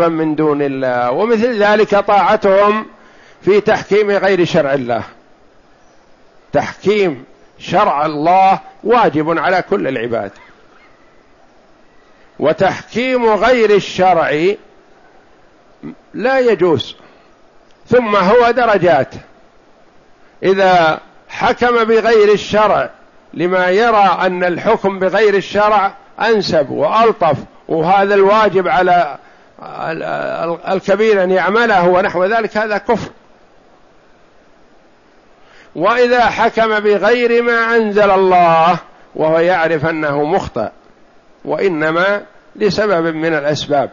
أربابا من دون الله. ومثل ذلك طاعتهم في تحكيم غير شرع الله. تحكيم شرع الله واجب على كل العباد. وتحكيم غير الشرع لا يجوز. ثم هو درجات. إذا حكم بغير الشرع لما يرى أن الحكم بغير الشرع أنسب وألطف وهذا الواجب على الكبير أن يعمله ونحو ذلك هذا كفر. وإذا حكم بغير ما أنزل الله وهو يعرف أنه مخطئ وإنما لسبب من الأسباب.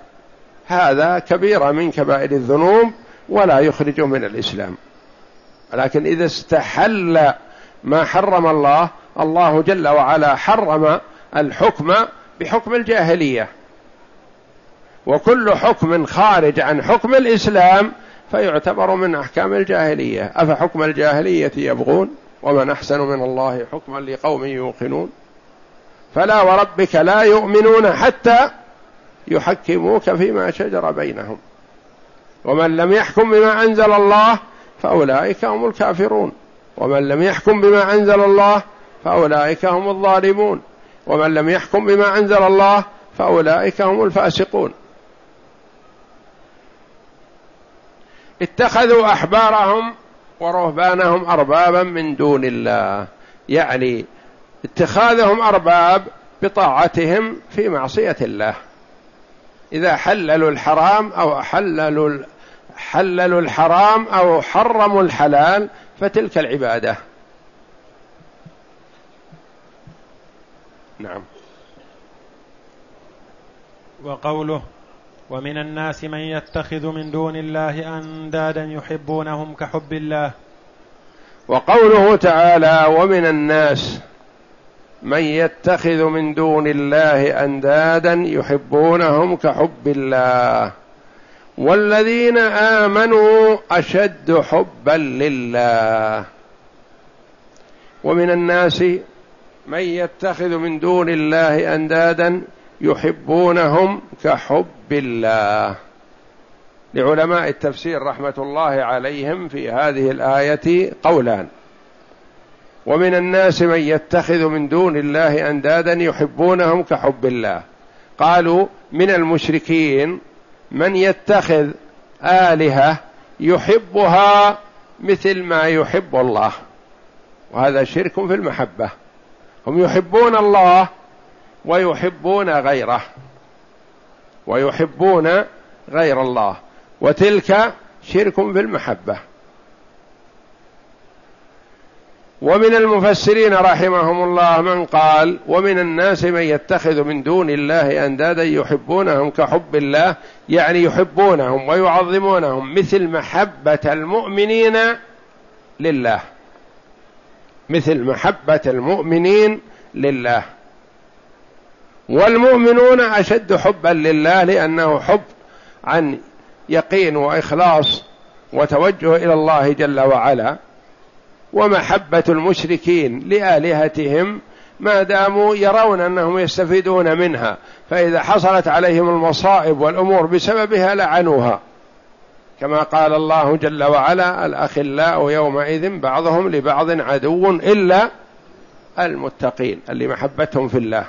هذا كبيره من كبائر الذنوب ولا يخرج من الإسلام. لكن إذا استحل ما حرم الله الله جل وعلا حرم الحكم بحكم الجاهلية. وكل حكم خارج عن حكم الإسلام فيعتبر من أحكام الجاهلية. أفحكم الجاهلية يبغون ومن أحسن من الله حكما لقوم يوقنون. فلا وربك لا يؤمنون حتى يحكموك فيما شجر بينهم. ومن لم يحكم بما أنزل الله فأولئك هم الكافرون. ومن لم يحكم بما أنزل الله فأولئك هم الظالمون. ومن لم يحكم بما أنزل الله فأولئك هم الفاسقون. اتخذوا أحبارهم ورهبانهم أربابا من دون الله. يعني اتخاذهم أرباب بطاعتهم في معصية الله. إذا حللوا الحرام أو حللوا حللوا الحرام أو حرموا الحلال فتلك العبادة. نعم. وقوله ومن الناس من يتخذ من دون الله أندادا يحبونهم كحب الله. وقوله تعالى ومن الناس من يتخذ من دون الله أندادا يحبونهم كحب الله. والذين آمنوا أشد حبا لله. ومن الناس من يتخذ من دون الله أندادا يحبونهم كحب الله. لعلماء التفسير رحمة الله عليهم في هذه الآية قولان. ومن الناس من يتخذ من دون الله أندادا يحبونهم كحب الله. قالوا من المشركين من يتخذ آلهة يحبها مثل ما يحب الله. وهذا شرك في المحبة. هم يحبون الله ويحبون غيره. ويحبون غير الله. وتلك شرك في المحبة. ومن المفسرين رحمهم الله من قال ومن الناس من يتخذ من دون الله أندادا يحبونهم كحب الله يعني يحبونهم ويعظمونهم مثل محبة المؤمنين لله. مثل محبة المؤمنين لله. والمؤمنون أشد حبا لله لأنه حب عن يقين وإخلاص وتوجه إلى الله جل وعلا ومحبة المشركين لآلهتهم ما داموا يرون أنهم يستفيدون منها فإذا حصلت عليهم المصائب والأمور بسببها لعنوها كما قال الله جل وعلا الأخلاء يومئذ بعضهم لبعض عدو إلا المتقين اللي محبتهم في الله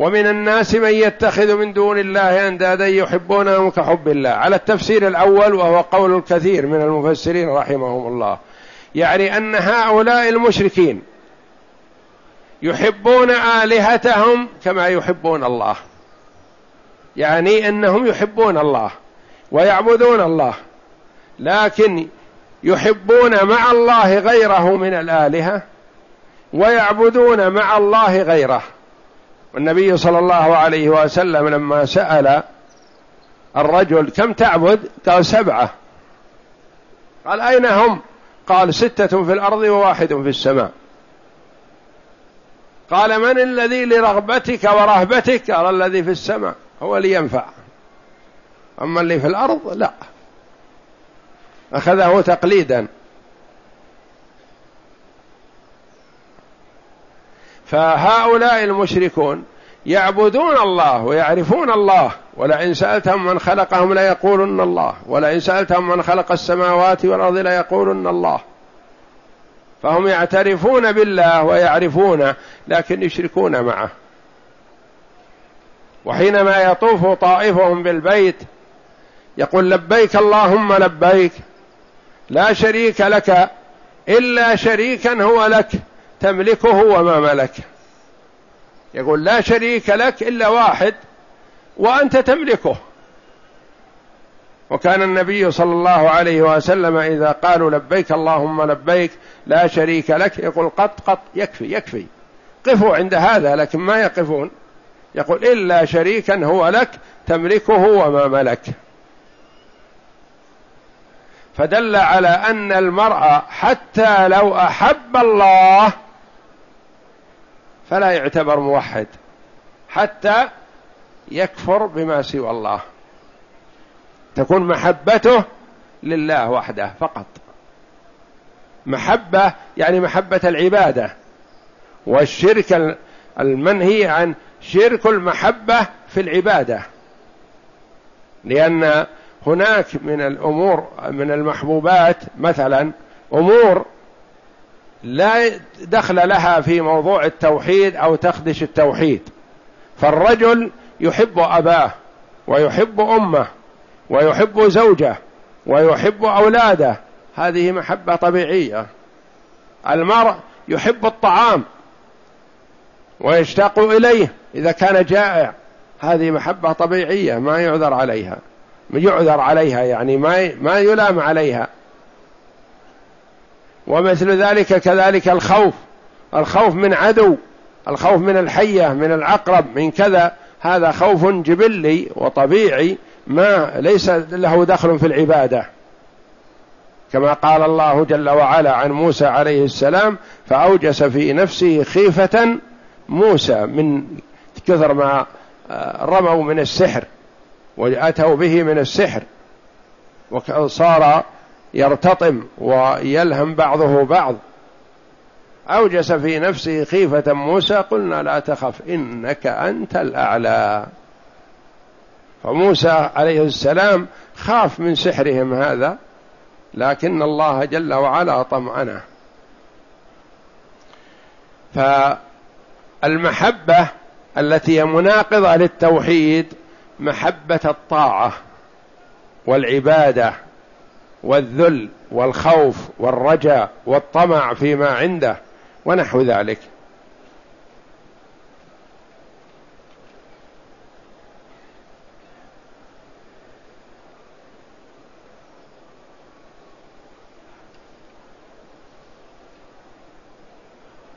ومن الناس من يتخذ من دون الله أندادا يحبونهم كحب الله. على التفسير الأول وهو قول الكثير من المفسرين رحمهم الله. يعني أن هؤلاء المشركين يحبون آلهتهم كما يحبون الله. يعني أنهم يحبون الله ويعبدون الله. لكن يحبون مع الله غيره من الآلهة ويعبدون مع الله غيره. والنبي صلى الله عليه وسلم لما سأل الرجل كم تعبد؟ قال سبعة. قال أين هم؟ قال ستة في الأرض وواحد في السماء. قال من الذي لرغبتك ورهبتك؟ قال الذي في السماء هو اللي ينفع. أما اللي في الأرض لا. أخذه تقليدا. فهؤلاء المشركون يعبدون الله ويعرفون الله ولئن سألتهم من خلقهم ليقولن الله ولئن سألتهم من خلق السماوات والأرض ليقولن الله. فهم يعترفون بالله ويعرفونه لكن يشركون معه. وحينما يطوف طائفهم بالبيت يقول لبيك اللهم لبيك لا شريك لك إلا شريكا هو لك. تملكه وما ملك يقول لا شريك لك إلا واحد وأنت تملكه. وكان النبي صلى الله عليه وسلم إذا قالوا لبيك اللهم لبيك لا شريك لك يقول قط قط يكفي يكفي. قفوا عند هذا لكن ما يقفون. يقول إلا شريكا هو لك تملكه وما ملك. فدل على أن المرأة حتى لو أحب الله فلا يعتبر موحد حتى يكفر بما سوى الله. تكون محبته لله وحده فقط. محبة يعني محبة العبادة والشرك المنهي عن شرك المحبة في العبادة. لأن هناك من الأمور من المحبوبات مثلا أمور لا دخل لها في موضوع التوحيد أو تخدش التوحيد. فالرجل يحب أباه ويحب أمه ويحب زوجه ويحب أولاده. هذه محبة طبيعية. المرء يحب الطعام ويشتاق إليه إذا كان جائع. هذه محبة طبيعية ما يعذر عليها. يعذر عليها يعني ما ما يلام عليها. ومثل ذلك كذلك الخوف. الخوف من عدو الخوف من الحية من العقرب من كذا. هذا خوف جبلي وطبيعي ما ليس له دخل في العبادة. كما قال الله جل وعلا عن موسى عليه السلام فأوجس في نفسه خيفة موسى من كثر ما آه، رموا من السحر وأتوا به من السحر. وصار يرتطم ويلهم بعضه بعض. أوجس في نفسه خيفة موسى قلنا لا تخف إنك أنت الأعلى. فموسى عليه السلام خاف من سحرهم هذا لكن الله جل وعلا طمأنه. فالمحبة التي هي مناقضة للتوحيد محبة الطاعة والعبادة. والذل والخوف والرجاء والطمع فيما عنده ونحو ذلك.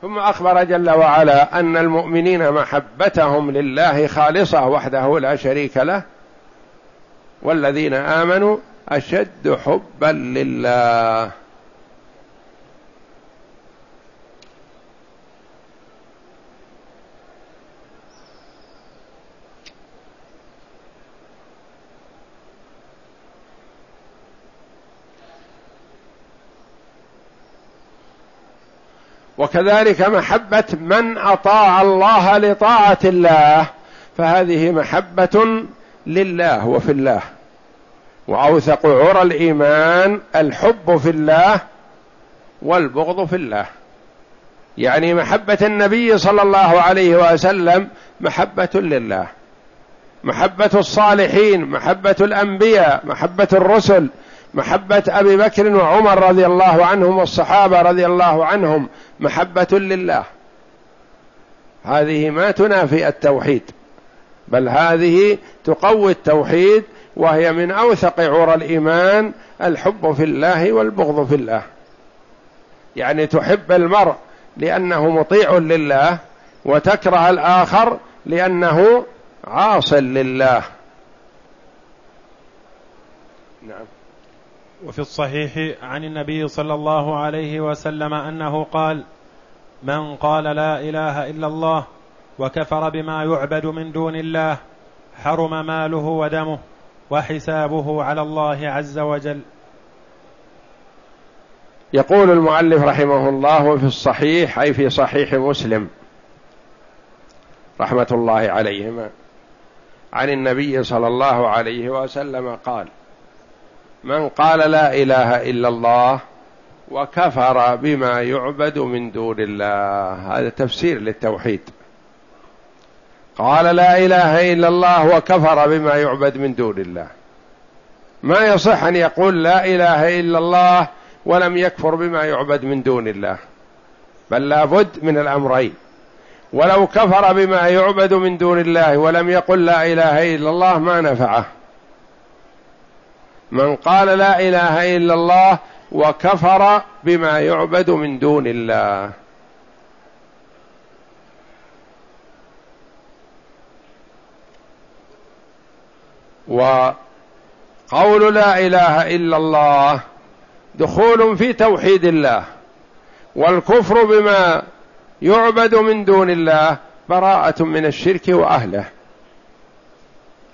ثم أخبر جل وعلا أن المؤمنين محبتهم لله خالصة وحده لا شريك له والذين آمنوا أشد حبا لله. وكذلك محبة من أطاع الله لطاعة الله فهذه محبة لله وفي الله. وأوثق عرى الإيمان الحب في الله والبغض في الله. يعني محبة النبي صلى الله عليه وسلم محبة لله. محبة الصالحين محبة الأنبياء محبة الرسل محبة أبي بكر وعمر رضي الله عنهم والصحابة رضي الله عنهم محبة لله. هذه ما تنافي التوحيد بل هذه تقوي التوحيد وهي من أوثق عرى الإيمان الحب في الله والبغض في الله. يعني تحب المرء لأنه مطيع لله وتكره الآخر لأنه عاص لله. نعم. وفي الصحيح عن النبي صلى الله عليه وسلم أنه قال من قال لا إله إلا الله وكفر بما يعبد من دون الله حرم ماله ودمه. وحسابه على الله عز وجل. يقول المؤلف رحمه الله في الصحيح أي في صحيح مسلم رحمة الله عليهما عن النبي صلى الله عليه وسلم قال من قال لا إله إلا الله وكفر بما يعبد من دون الله. هذا تفسير للتوحيد. قال لا إله إلا الله وكفر بما يعبد من دون الله. ما يصح أن يقول لا إله إلا الله ولم يكفر بما يعبد من دون الله. بل لابد من الأمرين. ولو كفر بما يعبد من دون الله ولم يقل لا إله إلا الله ما نفعه. من قال لا إله إلا الله وكفر بما يعبد من دون الله. وقول لا إله إلا الله دخول في توحيد الله والكفر بما يعبد من دون الله براءة من الشرك وأهله.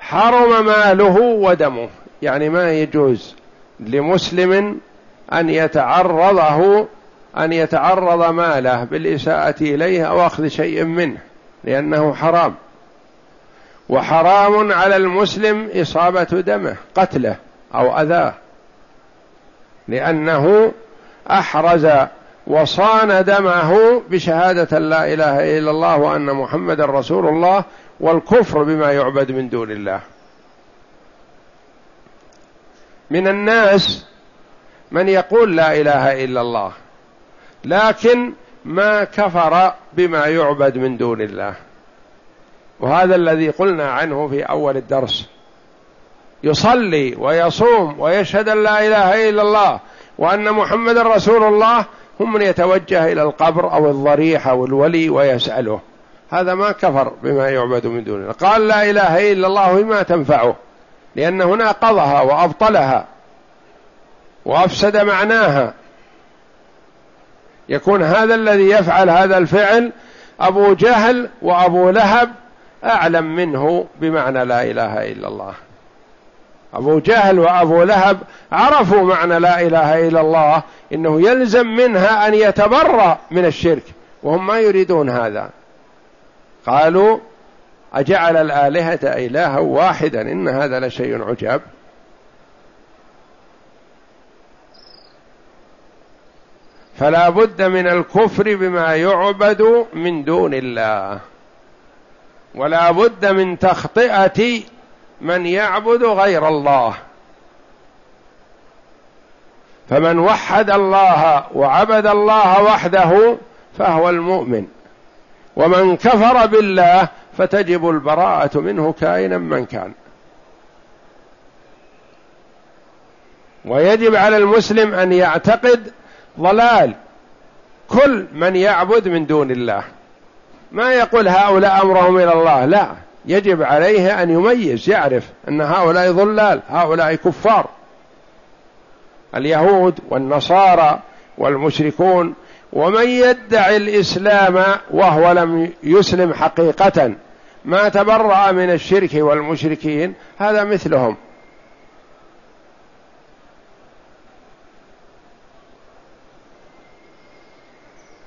حرم ماله ودمه. يعني ما يجوز لمسلم أن يتعرضه أن يتعرض ماله بالإساءة إليه أو أخذ شيء منه لأنه حرام. وحرام على المسلم إصابة دمه قتله أو أذاه. لأنه أحرز وصان دمه بشهادة لا إله إلا الله وأن محمد رسول الله والكفر بما يعبد من دون الله. من الناس من يقول لا إله إلا الله لكن ما كفر بما يعبد من دون الله. وهذا الذي قلنا عنه في أول الدرس. يصلي ويصوم ويشهد أن لا إله إلا الله وأن محمد رسول الله هم من يتوجه إلى القبر أو الضريح أو الولي ويسأله. هذا ما كفر بما يعبد من دونه قال لا إله إلا الله ما تنفعه لأنه ناقضها وأبطلها وأفسد معناها. يكون هذا الذي يفعل هذا الفعل أبو جهل وأبو لهب أعلم منه بمعنى لا إله إلا الله. أبو جهل وأبو لهب عرفوا معنى لا إله إلا الله إنه يلزم منها أن يتبرأ من الشرك وهم ما يريدون هذا. قالوا أجعل الآلهة إلها واحدا إن هذا لشيء عجاب. فلا بد من الكفر بما يعبد من دون الله. ولا بد من تخطئة من يعبد غير الله. فمن وحد الله وعبد الله وحده فهو المؤمن. ومن كفر بالله فتجب البراءة منه كائنا من كان. ويجب على المسلم أن يعتقد ضلال كل من يعبد من دون الله. ما يقول هؤلاء أمرهم إلى الله؟ لا. يجب عليه أن يميز يعرف أن هؤلاء ضلال هؤلاء كفار. اليهود والنصارى والمشركون ومن يدعي الإسلام وهو لم يسلم حقيقة ما تبرأ من الشرك والمشركين هذا مثلهم.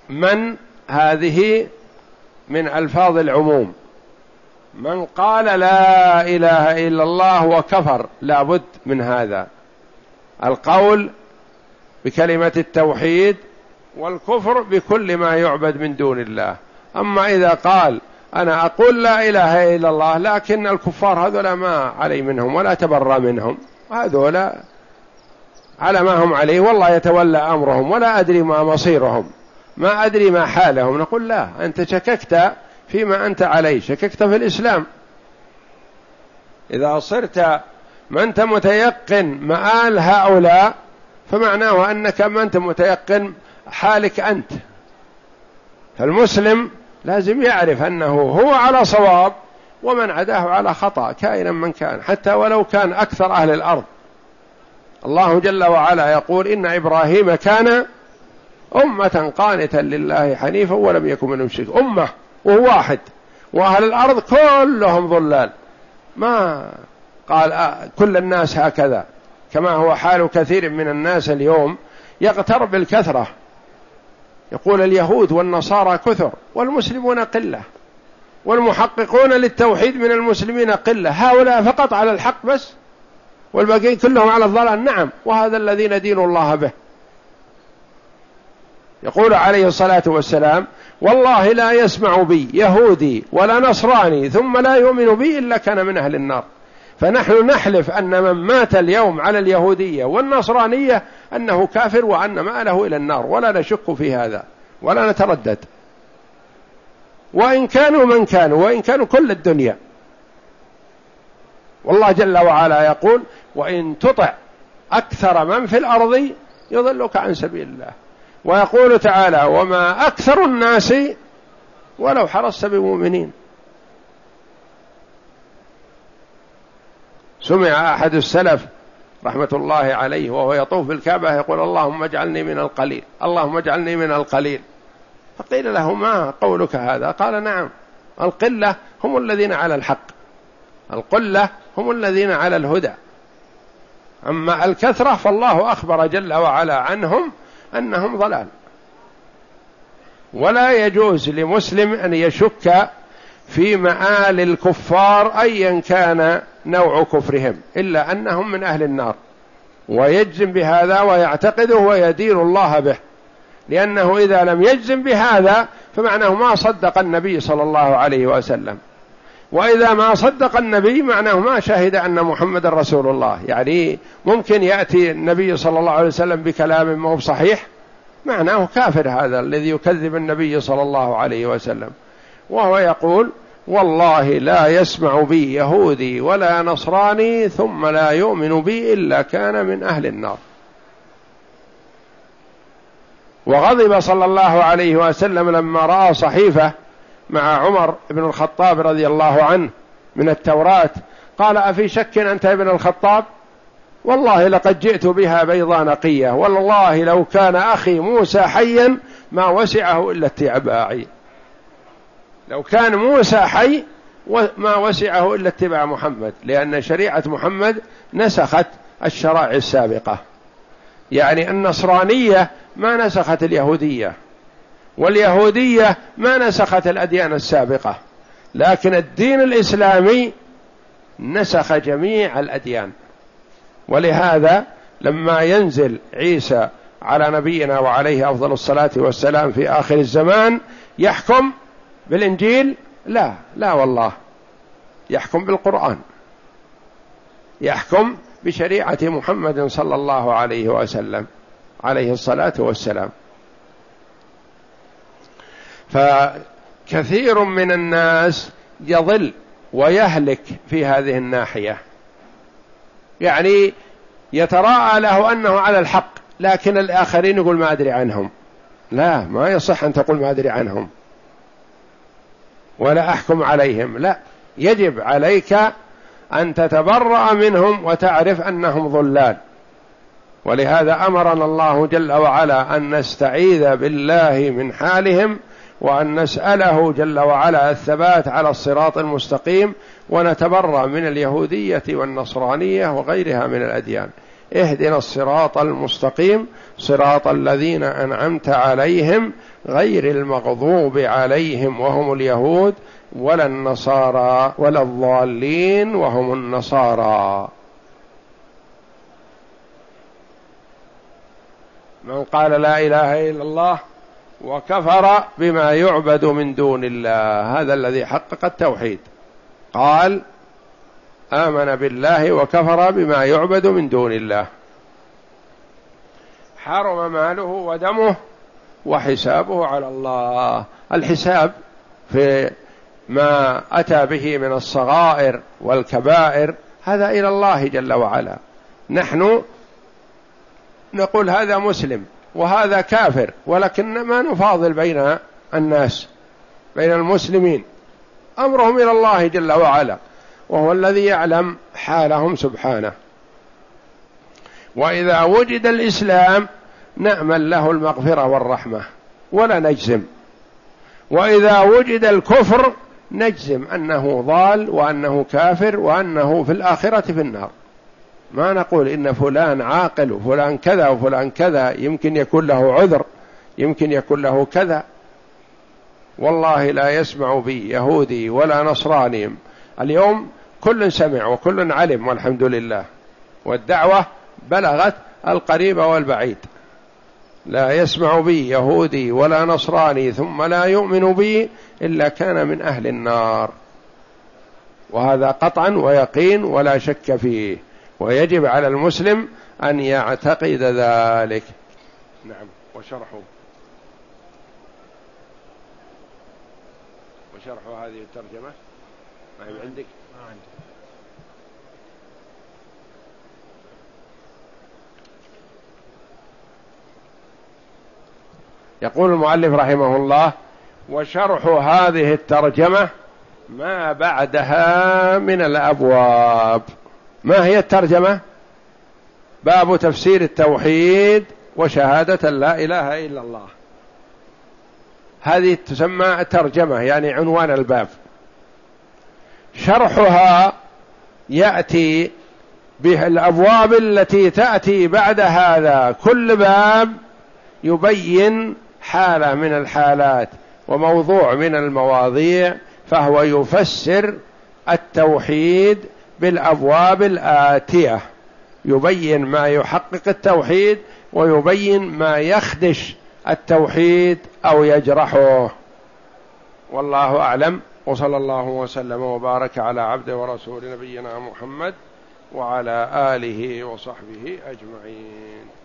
من هذه من ألفاظ العموم. من قال لا إله إلا الله وكفر لابد من هذا. القول بكلمة التوحيد والكفر بكل ما يعبد من دون الله. أما إذا قال أنا أقول لا إله إلا الله لكن الكفار هذولا ما علي منهم ولا تبرى منهم. هذولا على ما هم عليه والله يتولى أمرهم ولا أدري ما مصيرهم. ما أدري ما حالهم. نقول لا أنت شككت فيما أنت عليه شككت في الإسلام. إذا صرت ما أنت متيقن مآل هؤلاء فمعناه أنك ما أنت متيقن حالك أنت. فالمسلم لازم يعرف أنه هو على صواب ومن عداه على خطأ كائنا من كان حتى ولو كان أكثر أهل الأرض. الله جل وعلا يقول إن إبراهيم كان أمة قانتا لله حنيفا ولم يكن من المشرك أمة وهو واحد. وأهل الأرض كلهم ضلال. ما قال آه كل الناس هكذا. كما هو حال كثير من الناس اليوم يغتر بالكثرة. يقول اليهود والنصارى كثر والمسلمون قلة. والمحققون للتوحيد من المسلمين قلة. هؤلاء فقط على الحق بس والباقين كلهم على الضلال. نعم وهذا الذي ندين الله به. يقول عليه الصلاة والسلام والله لا يسمع بي يهودي ولا نصراني ثم لا يؤمن بي إلا كان من أهل النار. فنحن نحلف أن من مات اليوم على اليهودية والنصرانية أنه كافر وأن ماله إلى النار ولا نشك في هذا ولا نتردد. وإن كانوا من كانوا وإن كانوا كل الدنيا. والله جل وعلا يقول وإن تطع أكثر من في الأرض يضلك عن سبيل الله. ويقول تعالى وما أكثر الناس ولو حرصت بمؤمنين. سمع أحد السلف رحمة الله عليه وهو يطوف بالكعبة يقول اللهم اجعلني من القليل اللهم اجعلني من القليل. فقيل له ما قولك هذا؟ قال نعم القلة هم الذين على الحق. القلة هم الذين على الهدى. أما الكثرة فالله أخبر جل وعلا عنهم أنهم ضلال. ولا يجوز لمسلم أن يشك في مآل الكفار أيا كان نوع كفرهم إلا أنهم من أهل النار. ويجزم بهذا ويعتقده ويدين الله به. لأنه إذا لم يجزم بهذا فمعناه ما صدق النبي صلى الله عليه وسلم. وإذا ما صدق النبي معناه ما شهد أن محمد رسول الله. يعني ممكن يأتي النبي صلى الله عليه وسلم بكلام ما هو صحيح معناه كافر هذا الذي يكذب النبي صلى الله عليه وسلم. وهو يقول والله لا يسمع بي يهودي ولا نصراني ثم لا يؤمن بي إلا كان من أهل النار. وغضب صلى الله عليه وسلم لما رأى صحيفة مع عمر بن الخطاب رضي الله عنه من التوراة. قال أفي شك أنت ابن الخطاب؟ والله لقد جئت بها بيضا نقية. والله لو كان أخي موسى حيا ما وسعه إلا اتباعي. لو كان موسى حي ما وسعه إلا اتباع محمد لأن شريعة محمد نسخت الشرائع السابقة. يعني النصرانية ما نسخت اليهودية. واليهودية ما نسخت الأديان السابقة لكن الدين الإسلامي نسخ جميع الأديان. ولهذا لما ينزل عيسى على نبينا وعليه أفضل الصلاة والسلام في آخر الزمان يحكم بالإنجيل؟ لا لا والله. يحكم بالقرآن. يحكم بشريعة محمد صلى الله عليه وسلم عليه الصلاة والسلام. فكثير من الناس يضل ويهلك في هذه الناحية. يعني يتراءى له أنه على الحق لكن الآخرين يقول ما أدري عنهم. لا ما يصح أن تقول ما أدري عنهم. ولا أحكم عليهم. لا يجب عليك أن تتبرأ منهم وتعرف أنهم ضلال. ولهذا أمرنا الله جل وعلا أن نستعيذ بالله من حالهم وأن نسأله جل وعلا الثبات على الصراط المستقيم ونتبرأ من اليهودية والنصرانية وغيرها من الأديان. اهدنا الصراط المستقيم صراط الذين أنعمت عليهم غير المغضوب عليهم وهم اليهود ولا النصارى ولا الضالين وهم النصارى. من قال لا إله إلا الله وكفر بما يعبد من دون الله. هذا الذي حقق التوحيد. قال آمن بالله وكفر بما يعبد من دون الله. حرم ماله ودمه وحسابه على الله. الحساب في ما أتى به من الصغائر والكبائر هذا إلى الله جل وعلا. نحن نقول هذا مسلم. وهذا كافر ولكن ما نفاضل بين الناس بين المسلمين. أمرهم إلى الله جل وعلا وهو الذي يعلم حالهم سبحانه. وإذا وجد الإسلام نامل له المغفرة والرحمة ولا نجزم. وإذا وجد الكفر نجزم أنه ضال وأنه كافر وأنه في الآخرة في النار. ما نقول إن فلان عاقل وفلان كذا وفلان كذا يمكن يكون له عذر يمكن يكون له كذا. والله لا يسمع بي يهودي ولا نصراني. اليوم كل سمع وكل علم والحمد لله. والدعوة بلغت القريب والبعيد. لا يسمع بي يهودي ولا نصراني ثم لا يؤمن بي إلا كان من أهل النار. وهذا قطعا ويقين ولا شك فيه. ويجب على المسلم أن يعتقد ذلك. نعم وشرحه. وشرح هذه الترجمة؟ ما هي عندك؟ ما عندي. يقول المؤلف رحمه الله وشرح هذه الترجمة ما بعدها من الأبواب. ما هي الترجمة؟ باب تفسير التوحيد وشهادة لا إله إلا الله. هذه تسمى ترجمة يعني عنوان الباب. شرحها يأتي بالأبواب التي تأتي بعد هذا. كل باب يبين حالة من الحالات وموضوع من المواضيع فهو يفسر التوحيد بالأبواب الآتية. يبين ما يحقق التوحيد ويبين ما يخدش التوحيد أو يجرحه. والله أعلم. وصلى الله وسلم وبارك على عبد ورسول نبينا محمد وعلى آله وصحبه أجمعين.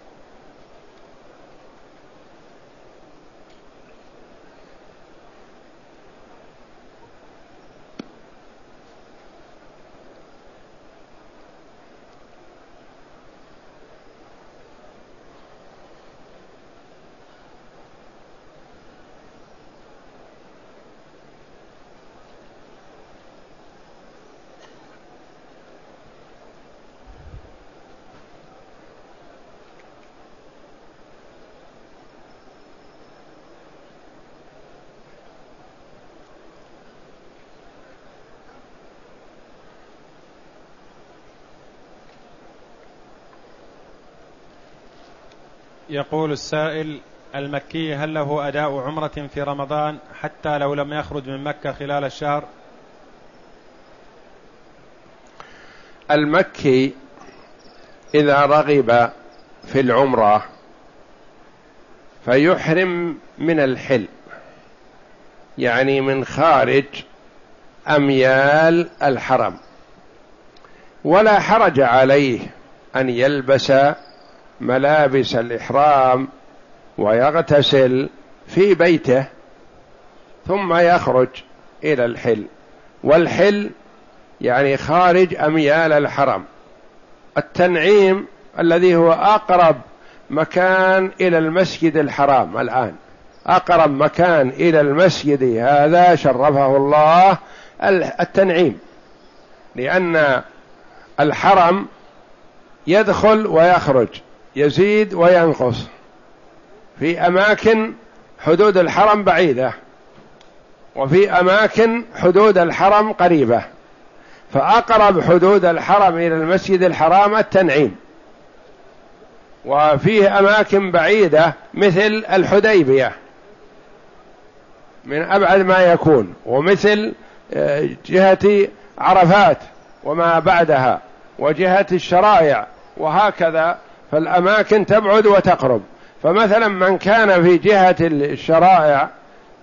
يقول السائل المكي هل له أداء عمرة في رمضان حتى لو لم يخرج من مكة خلال الشهر؟ المكي إذا رغب في العمرة فيحرم من الحل يعني من خارج أميال الحرم ولا حرج عليه أن يلبس ملابس الإحرام ويغتسل في بيته ثم يخرج إلى الحل. والحل يعني خارج أميال الحرم. التنعيم الذي هو أقرب مكان إلى المسجد الحرام الآن. أقرب مكان إلى المسجد هذا شرفه الله التنعيم. لأن الحرم يدخل ويخرج. يزيد وينقص. في أماكن حدود الحرم بعيدة وفي أماكن حدود الحرم قريبة. فأقرب حدود الحرم إلى المسجد الحرام التنعيم. وفيه أماكن بعيدة مثل الحديبية. من أبعد ما يكون ومثل آه، جهة عرفات وما بعدها وجهة الشرائع وهكذا فالأماكن تبعد وتقرب. فمثلا من كان في جهة الشرائع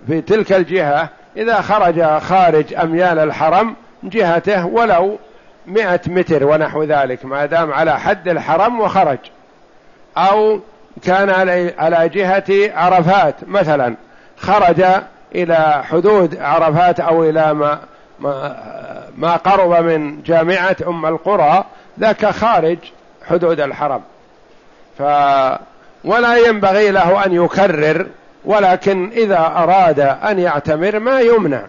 في تلك الجهة إذا خرج خارج أميال الحرم جهته ولو مئة متر ونحو ذلك ما دام على حد الحرم وخرج. أو كان على جهة عرفات مثلا خرج إلى حدود عرفات أو إلى ما ما, ما قرب من جامعة أم القرى ذاك خارج حدود الحرم. ف ولا ينبغي له أن يكرر ولكن إذا أراد أن يعتمر ما يمنع.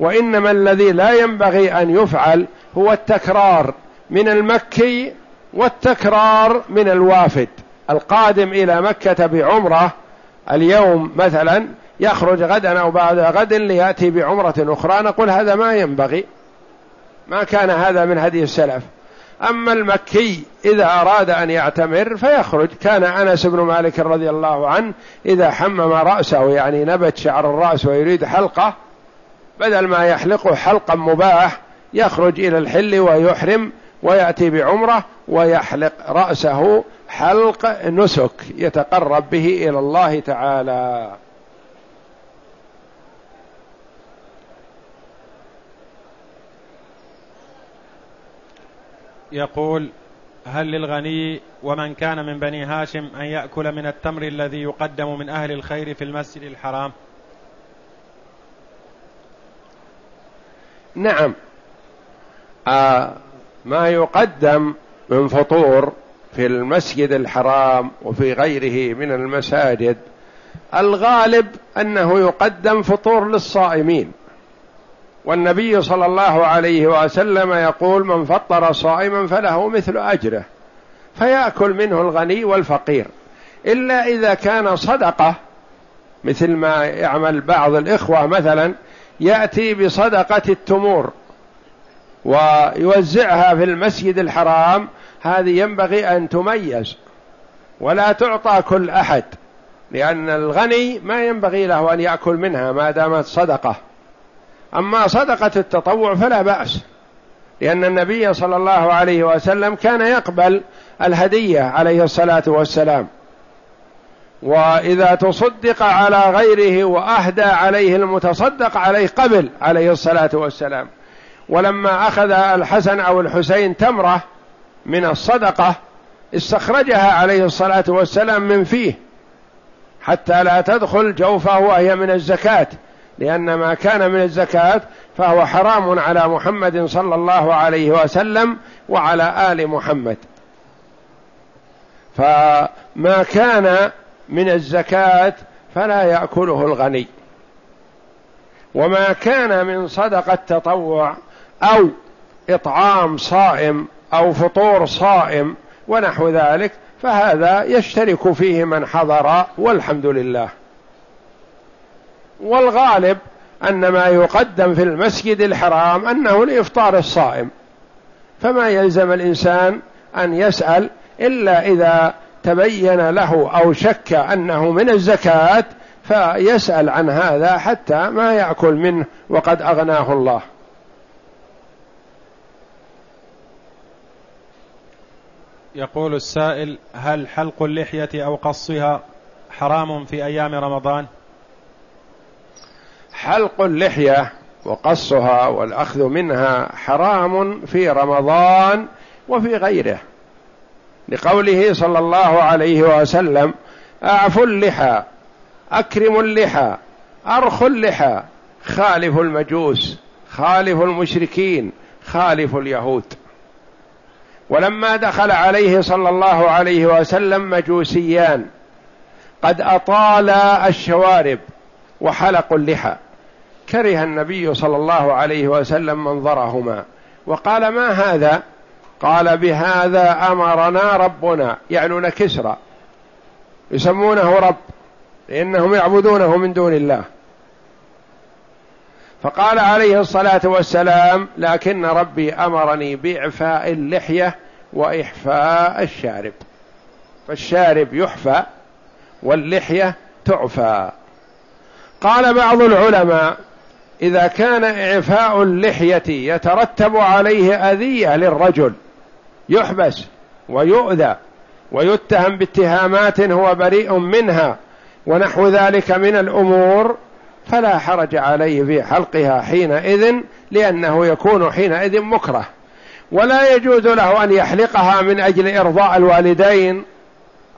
وإنما الذي لا ينبغي أن يفعل هو التكرار من المكي والتكرار من الوافد. القادم إلى مكة بعمرة اليوم مثلا يخرج غدا أو بعد غد ليأتي بعمرة أخرى نقول هذا ما ينبغي. ما كان هذا من هدي السلف. أما المكي إذا أراد أن يعتمر فيخرج. كان أنس بن مالك رضي الله عنه إذا حمم رأسه يعني نبت شعر الرأس ويريد حلقة بدل ما يحلقه حلقا مباح يخرج إلى الحل ويحرم ويأتي بعمرة ويحلق رأسه حلق نسك يتقرب به إلى الله تعالى. يقول هل للغني ومن كان من بني هاشم أن يأكل من التمر الذي يقدم من أهل الخير في المسجد الحرام؟ نعم. آه ما يقدم من فطور في المسجد الحرام وفي غيره من المساجد الغالب أنه يقدم فطور للصائمين. والنبي صلى الله عليه وسلم يقول من فطر صائما فله مثل أجره فيأكل منه الغني والفقير. إلا إذا كان صدقة مثل ما يعمل بعض الإخوة مثلا يأتي بصدقة التمور ويوزعها في المسجد الحرام هذه ينبغي أن تميز ولا تعطى كل أحد لأن الغني ما ينبغي له أن يأكل منها ما دامت صدقة. أما صدقة التطوع فلا بأس لأن النبي صلى الله عليه وسلم كان يقبل الهدية عليه الصلاة والسلام. وإذا تصدق على غيره وأهدى عليه المتصدق عليه قبل عليه الصلاة والسلام. ولما أخذ الحسن أو الحسين تمرة من الصدقة استخرجها عليه الصلاة والسلام من فيه حتى لا تدخل جوفه وهي من الزكاة. لأن ما كان من الزكاة فهو حرام على محمد صلى الله عليه وسلم وعلى آل محمد. فما كان من الزكاة فلا يأكله الغني. وما كان من صدقة تطوع أو إطعام صائم أو فطور صائم ونحو ذلك فهذا يشترك فيه من حضر والحمد لله. والغالب أن ما يقدم في المسجد الحرام أنه لافطار الصائم. فما يلزم الإنسان أن يسأل إلا إذا تبين له أو شك أنه من الزكاة فيسأل عن هذا حتى ما يأكل منه وقد أغناه الله. يقول السائل هل حلق اللحية أو قصها حرام في أيام رمضان؟ حلق اللحية وقصها والأخذ منها حرام في رمضان وفي غيره. لقوله صلى الله عليه وسلم أعفوا اللحى أكرموا اللحى أرخوا اللحى خالفوا المجوس خالفوا المشركين خالفوا اليهود. ولما دخل عليه صلى الله عليه وسلم مجوسيان قد اطالا الشوارب وحلقوا اللحى. كره النبي صلى الله عليه وسلم منظرهما. وقال ما هذا؟ قال بهذا أمرنا ربنا يعنون كسرى يسمونه رب لأنهم يعبدونه من دون الله. فقال عليه الصلاة والسلام لكن ربي أمرني بإعفاء اللحية وإحفاء الشارب. فالشارب يحفى واللحية تعفى. قال بعض العلماء إذا كان إعفاء اللحية يترتب عليه أذية للرجل يحبس ويؤذى ويتهم باتهامات هو بريء منها ونحو ذلك من الأمور فلا حرج عليه في حلقها حينئذ لأنه يكون حينئذ مكره. ولا يجوز له أن يحلقها من أجل إرضاء الوالدين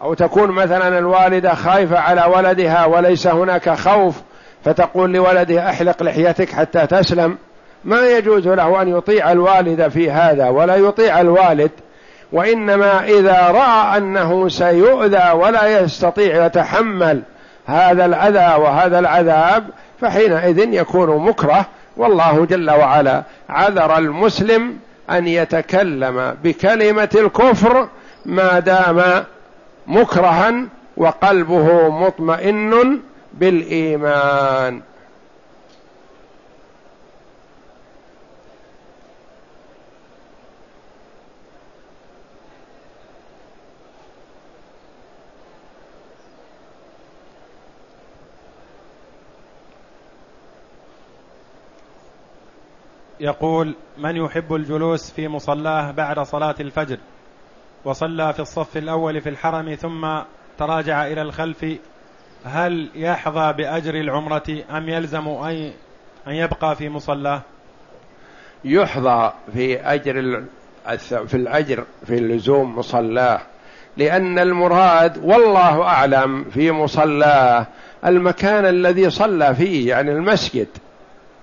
أو تكون مثلا الوالدة خايفة على ولدها وليس هناك خوف فتقول لولدها أحلق لحيتك حتى تسلم. ما يجوز له أن يطيع الوالد في هذا ولا يطيع الوالد وإنما إذا رأى أنه سيؤذى ولا يستطيع يتحمل هذا الأذى وهذا العذاب فحينئذ يكون مكره. والله جل وعلا عذر المسلم أن يتكلم بكلمة الكفر ما دام مكرها وقلبه مطمئن بالإيمان. يقول من يحب الجلوس في مصلاه بعد صلاة الفجر؟ وصلى في الصف الأول في الحرم ثم تراجع إلى الخلف هل يحظى بأجر العمرة أم يلزم أن يبقى في مصلاه يحظى في أجر في الأجر في اللزوم مصلاه لأن المراد والله أعلم في مصلاه المكان الذي صلى فيه يعني المسجد.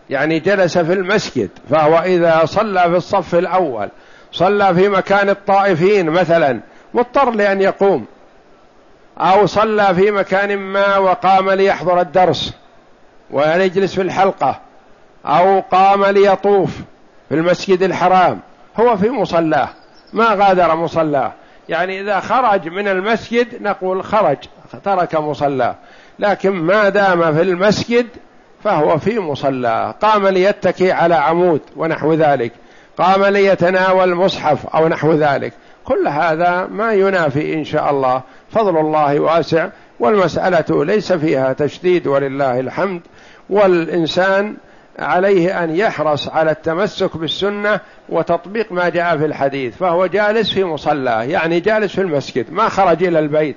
يعني جلس في المسجد فهو إذا صلى في الصف الأول صلى في مكان الطائفين مثلا مضطر لأن يقوم. أو صلى في مكان ما وقام ليحضر الدرس ويجلس في الحلقة أو قام ليطوف في المسجد الحرام. هو في مصلاه. ما غادر مصلاه. يعني إذا خرج من المسجد نقول خرج ترك مصلاه. لكن ما دام في المسجد فهو في مصلاه قام ليتكي على عمود ونحو ذلك. قام ليتناول مصحف أو نحو ذلك. كل هذا ما ينافي إن شاء الله. فضل الله واسع. والمسألة ليس فيها تشديد ولله الحمد. والإنسان عليه أن يحرص على التمسك بالسنة وتطبيق ما جاء في الحديث. فهو جالس في مصلاه يعني جالس في المسجد ما خرج إلى البيت.